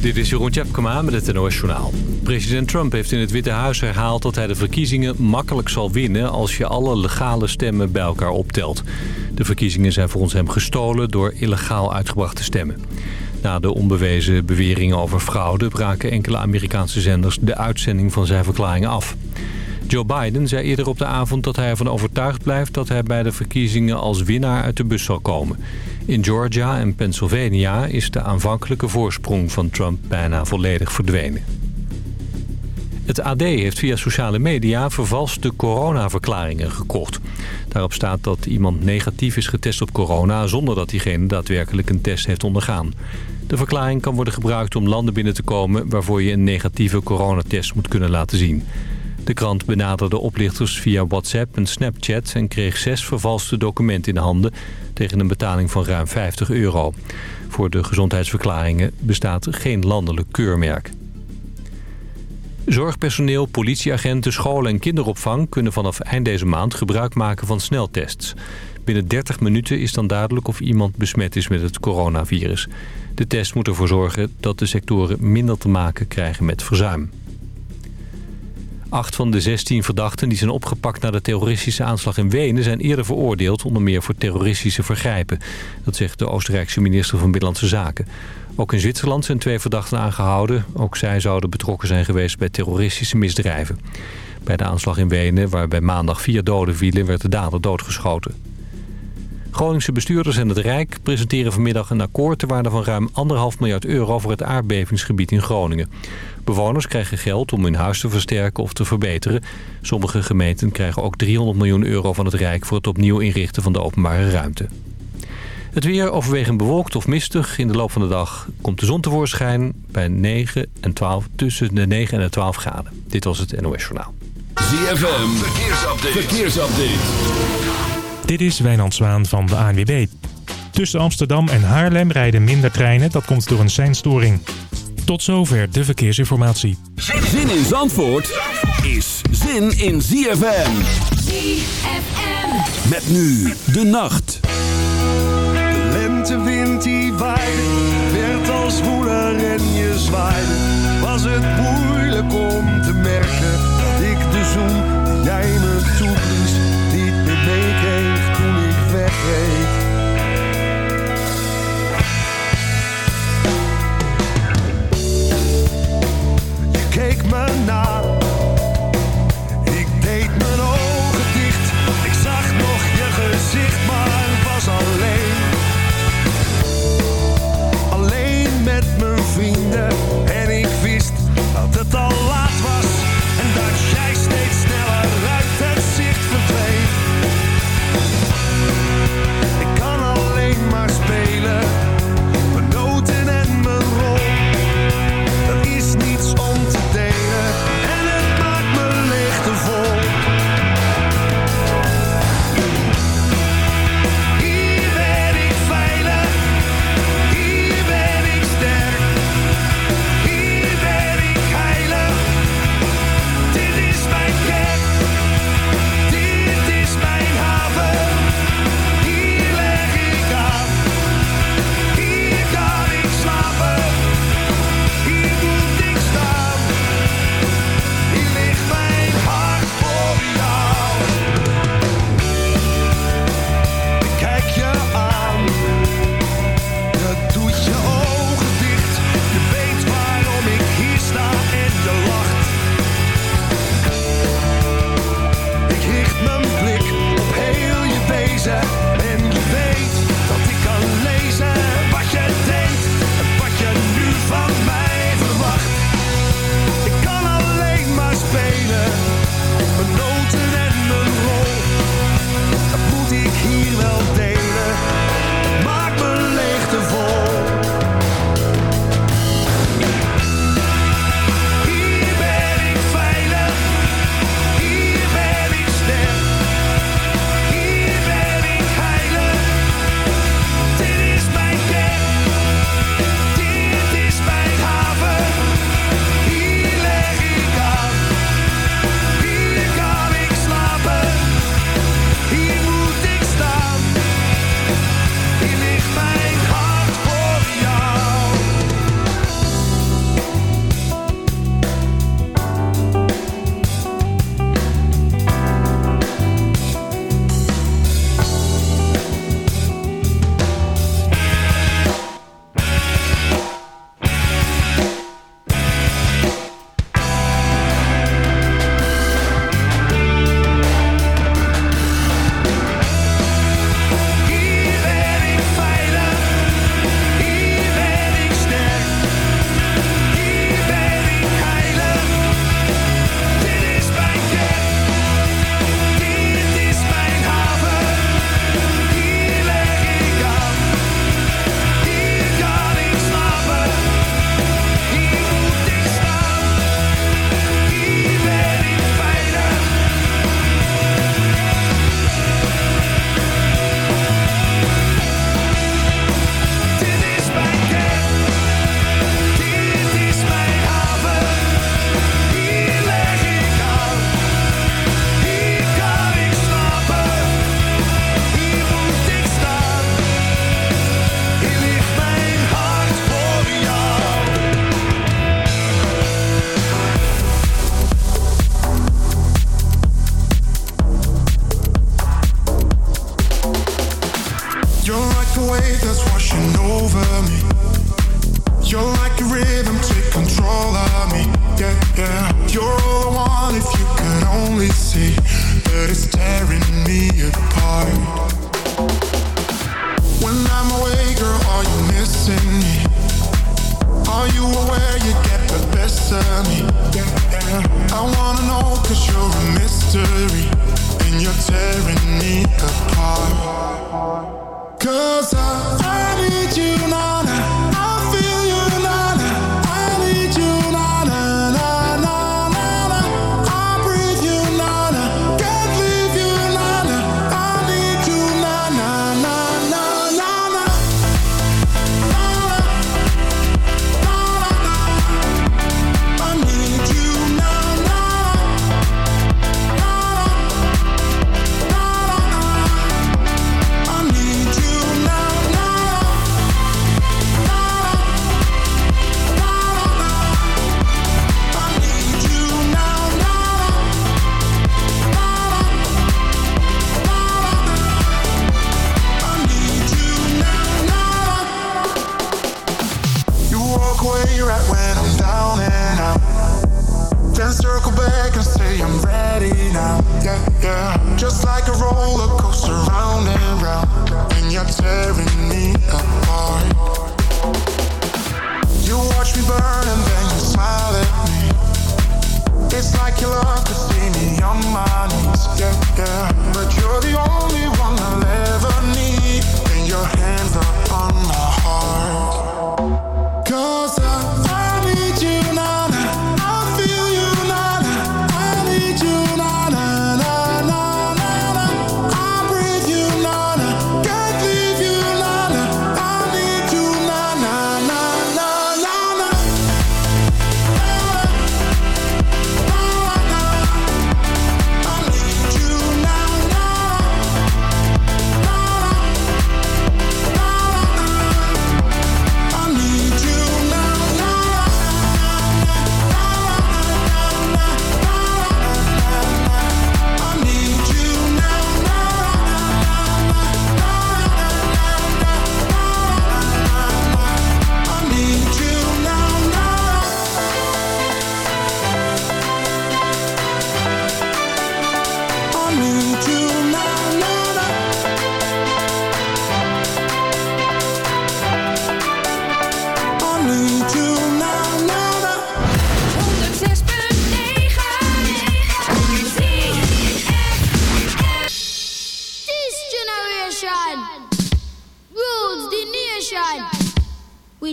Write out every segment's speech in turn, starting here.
Dit is Jeroen Tjepkema met het NOS Journaal. President Trump heeft in het Witte Huis herhaald dat hij de verkiezingen makkelijk zal winnen... als je alle legale stemmen bij elkaar optelt. De verkiezingen zijn volgens hem gestolen door illegaal uitgebrachte stemmen. Na de onbewezen beweringen over fraude braken enkele Amerikaanse zenders de uitzending van zijn verklaringen af. Joe Biden zei eerder op de avond dat hij ervan overtuigd blijft dat hij bij de verkiezingen als winnaar uit de bus zal komen. In Georgia en Pennsylvania is de aanvankelijke voorsprong van Trump bijna volledig verdwenen. Het AD heeft via sociale media vervalste coronaverklaringen gekocht. Daarop staat dat iemand negatief is getest op corona... zonder dat diegene daadwerkelijk een test heeft ondergaan. De verklaring kan worden gebruikt om landen binnen te komen... waarvoor je een negatieve coronatest moet kunnen laten zien. De krant benaderde oplichters via WhatsApp en Snapchat... en kreeg zes vervalste documenten in de handen... tegen een betaling van ruim 50 euro. Voor de gezondheidsverklaringen bestaat geen landelijk keurmerk. Zorgpersoneel, politieagenten, scholen en kinderopvang... kunnen vanaf eind deze maand gebruik maken van sneltests. Binnen 30 minuten is dan duidelijk of iemand besmet is met het coronavirus. De test moet ervoor zorgen dat de sectoren minder te maken krijgen met verzuim. Acht van de 16 verdachten die zijn opgepakt na de terroristische aanslag in Wenen... zijn eerder veroordeeld, onder meer voor terroristische vergrijpen. Dat zegt de Oostenrijkse minister van Binnenlandse Zaken. Ook in Zwitserland zijn twee verdachten aangehouden. Ook zij zouden betrokken zijn geweest bij terroristische misdrijven. Bij de aanslag in Wenen, waarbij maandag vier doden vielen... werd de dader doodgeschoten. Groningse bestuurders en het Rijk presenteren vanmiddag een akkoord... ter waarde van ruim 1,5 miljard euro voor het aardbevingsgebied in Groningen. Bewoners krijgen geld om hun huis te versterken of te verbeteren. Sommige gemeenten krijgen ook 300 miljoen euro van het Rijk... voor het opnieuw inrichten van de openbare ruimte. Het weer overwegend bewolkt of mistig. In de loop van de dag komt de zon tevoorschijn bij 9 en 12, tussen de 9 en de 12 graden. Dit was het NOS Journaal. ZFM, verkeersupdate. verkeersupdate. Dit is Wijnand Zwaan van de ANWB. Tussen Amsterdam en Haarlem rijden minder treinen. Dat komt door een seinstoring. Tot zover de verkeersinformatie. Zin in Zandvoort is zin in ZFM. ZFM. Met nu de nacht. De lentewind die waaide, werd als woeler en je zwaaide. Was het moeilijk om te merken dat ik de zoen die jij me toeblies niet meer meekreeg toen ik wegreed. Keek me na, ik deed mijn ogen dicht. Ik zag nog je gezicht, maar was alleen. Alleen met mijn vrienden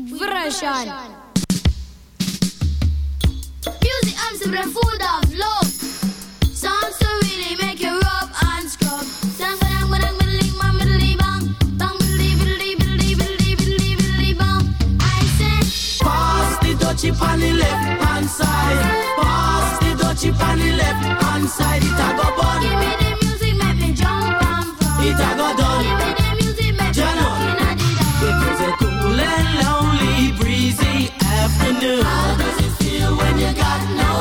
with version. Music Amsterdam full of love. I said. Pass the dutchie on left hand side. Pass the dutchie on left hand side. It a go bun.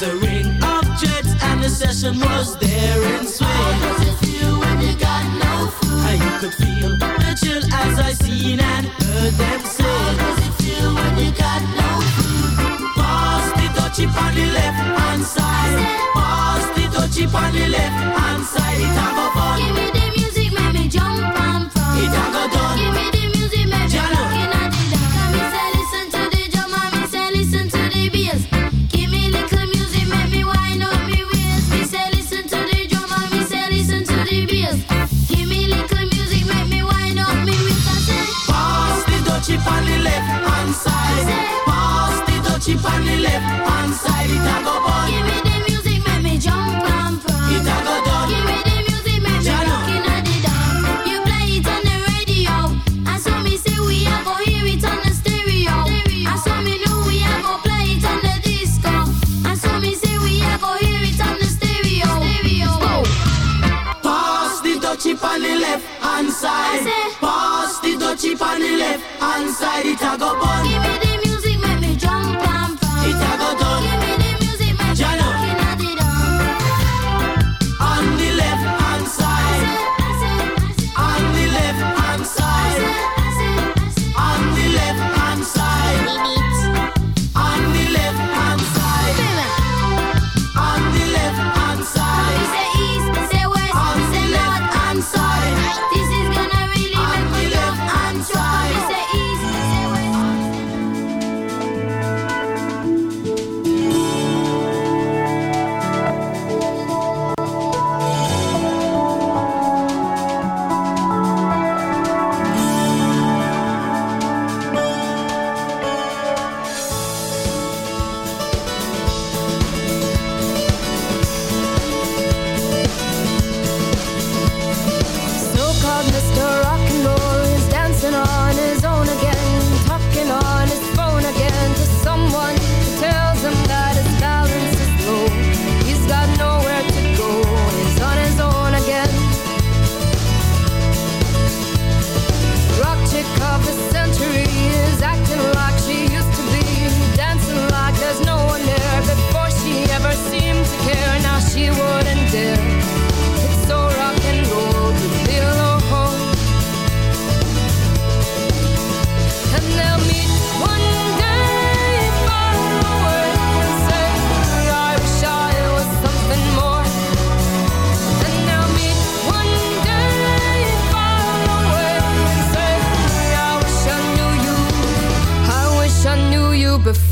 was a ring of jets and the session was there in swing. How does it feel when you got no food? How you could feel the chill as I seen and heard them say. How does it feel when you got no food? Pass the touchy on the left hand side. Pass the touchy on the left hand side. I it I go burn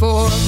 before.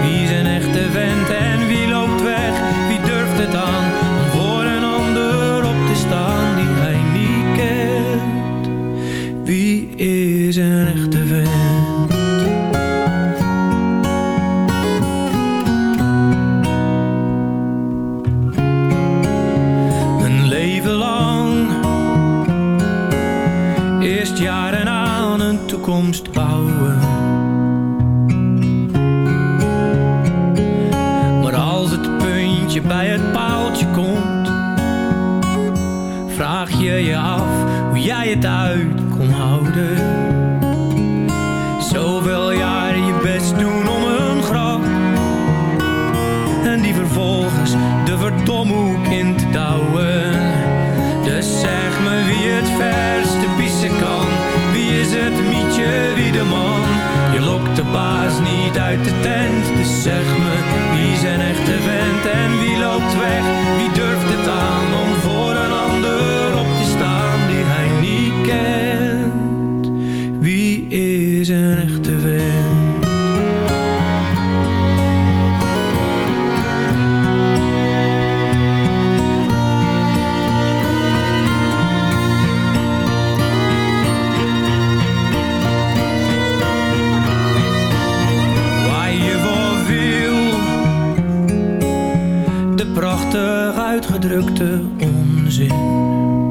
toekomst bouwen. Maar als het puntje bij het paaltje komt, vraag je je af Friedeman. Je lokt de baas niet uit de tent, dus zeg me wie zijn echte vent en wie loopt weg. Uitgedrukte onzin.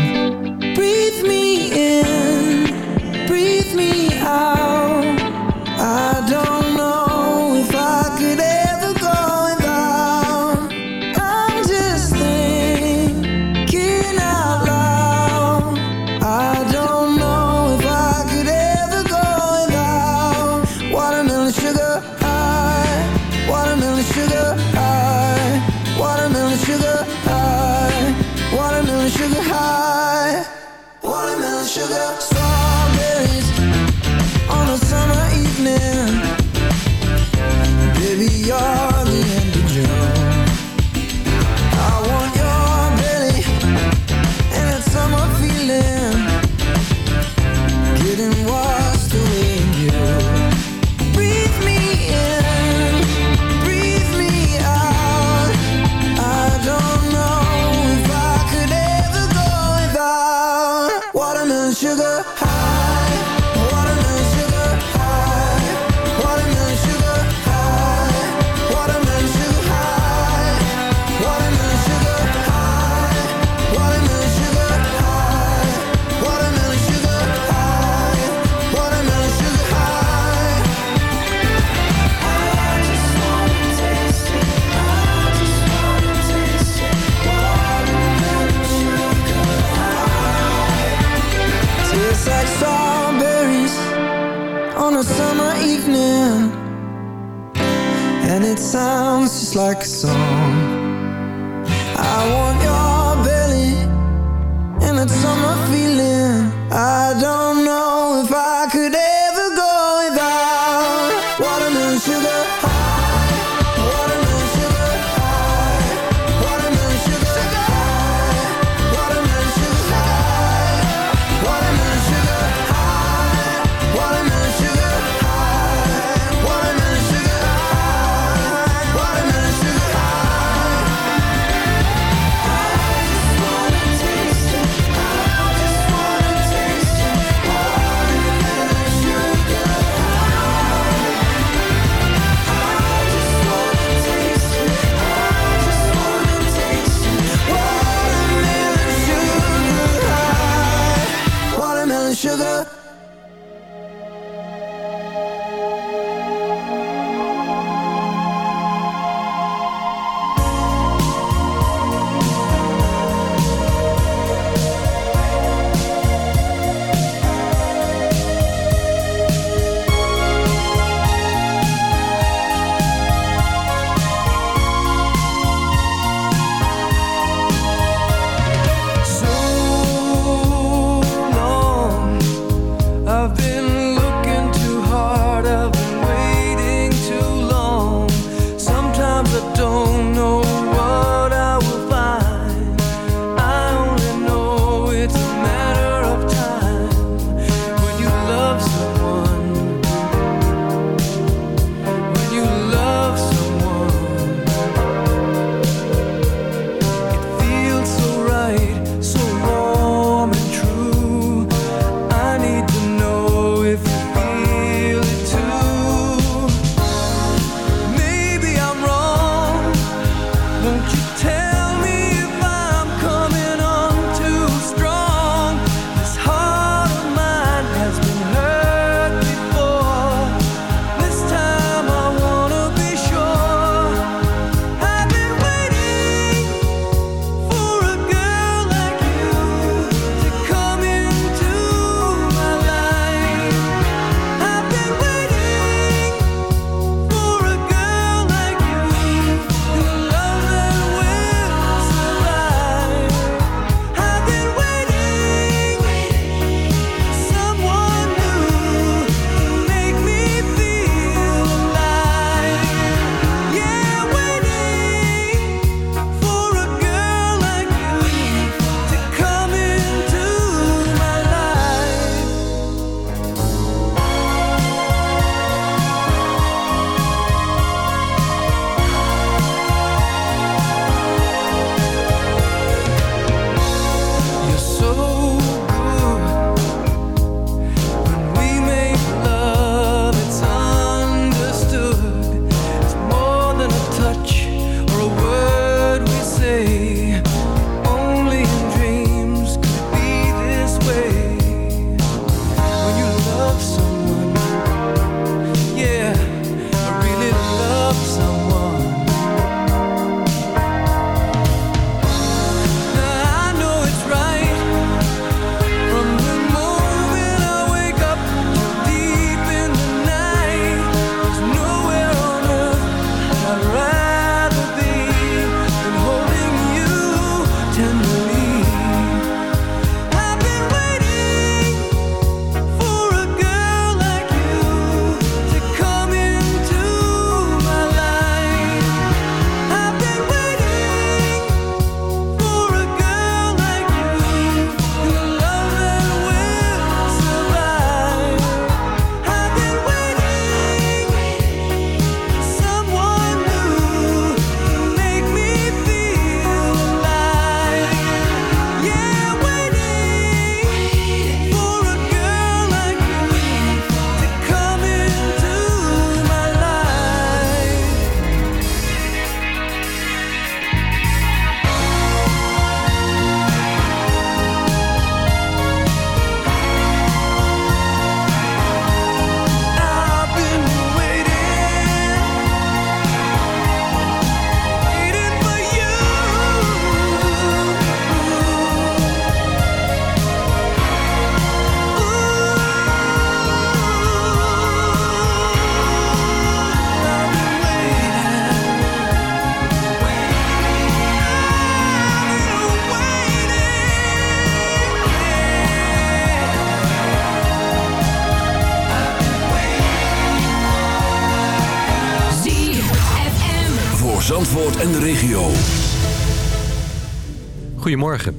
sounds just like a song. I want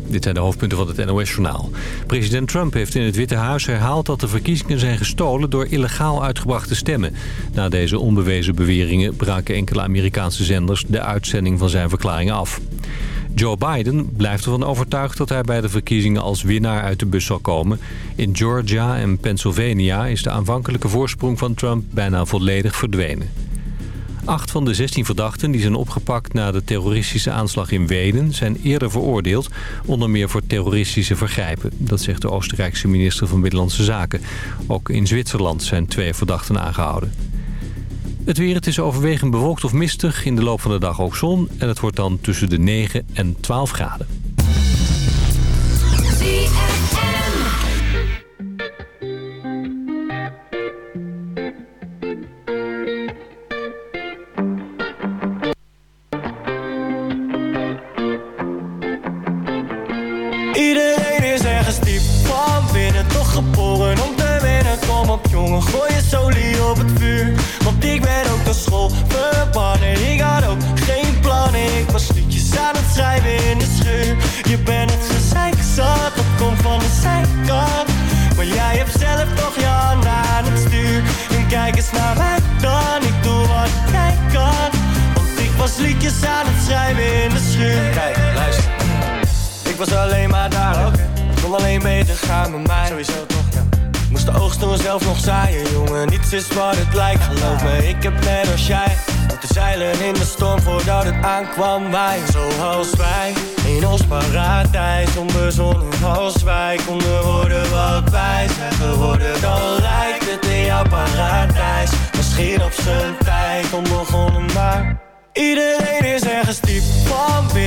Dit zijn de hoofdpunten van het NOS-journaal. President Trump heeft in het Witte Huis herhaald dat de verkiezingen zijn gestolen door illegaal uitgebrachte stemmen. Na deze onbewezen beweringen braken enkele Amerikaanse zenders de uitzending van zijn verklaringen af. Joe Biden blijft ervan overtuigd dat hij bij de verkiezingen als winnaar uit de bus zal komen. In Georgia en Pennsylvania is de aanvankelijke voorsprong van Trump bijna volledig verdwenen. Acht van de 16 verdachten die zijn opgepakt na de terroristische aanslag in Wenen... zijn eerder veroordeeld, onder meer voor terroristische vergrijpen. Dat zegt de Oostenrijkse minister van Binnenlandse Zaken. Ook in Zwitserland zijn twee verdachten aangehouden. Het weer, het is overwegend bewolkt of mistig. In de loop van de dag ook zon. En het wordt dan tussen de 9 en 12 graden. Was alleen maar daar ook. Kon alleen beter gaan met mij. Sowieso toch, ja. Moest de oogst door zelf nog zaaien, jongen. Niets is wat het lijkt, geloof me. Ik heb net als jij moeten zeilen in de storm voordat het aankwam. Wij, zoals wij, in ons paradijs. Onbezonnen als wij konden worden wat wij zijn geworden. Dan lijkt het in jouw paradijs. Misschien op zijn tijd onbegonnen, maar... Iedereen is ergens diep van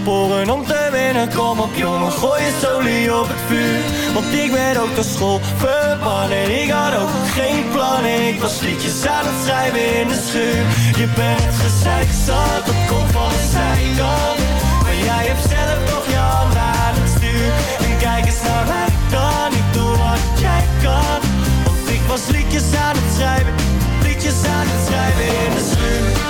geboren om te winnen. Kom op jongen, gooi je solie op het vuur. Want ik ben ook naar school verbannen. Ik had ook geen plannen, ik was liedjes aan het schrijven in de schuur. Je bent gezeik zat, dat komt van de zijkant. Maar jij hebt zelf toch je handen aan het stuur. En kijk eens naar mij dan, ik doe wat jij kan. Want ik was liedjes aan het schrijven, liedjes aan het schrijven in de schuur.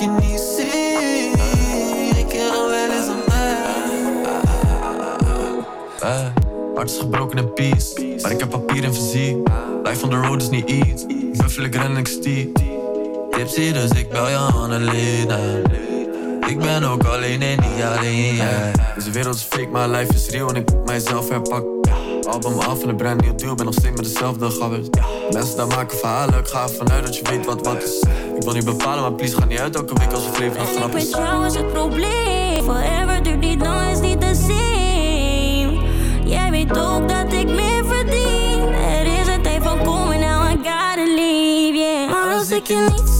kan niet zien. Ik kan wel eens een mij. Eh, hart gebroken in peace. Maar ik heb papier en fysiek. Life on the road is niet iets. Buffel ik ren en ik stiep. Tipsy, dus ik bel je Annelena. Ik ben ook alleen in die alleen. Dus Deze wereld is fake, maar life is real en ik pak mijzelf herpak album af en een brand nieuw deal, ben nog steeds met dezelfde gabbers. Mensen daar maken verhalen, ik ga ervan uit dat je weet wat wat is. Ik wil niet bepalen, maar please ga niet uit elke week als we leven nog grap. Ik jou is het probleem, forever duurt niet lang, is niet de same. Jij weet ook dat ik meer verdien. Er is een tijd van komen, now I gotta leave, yeah. Maar als ik je niet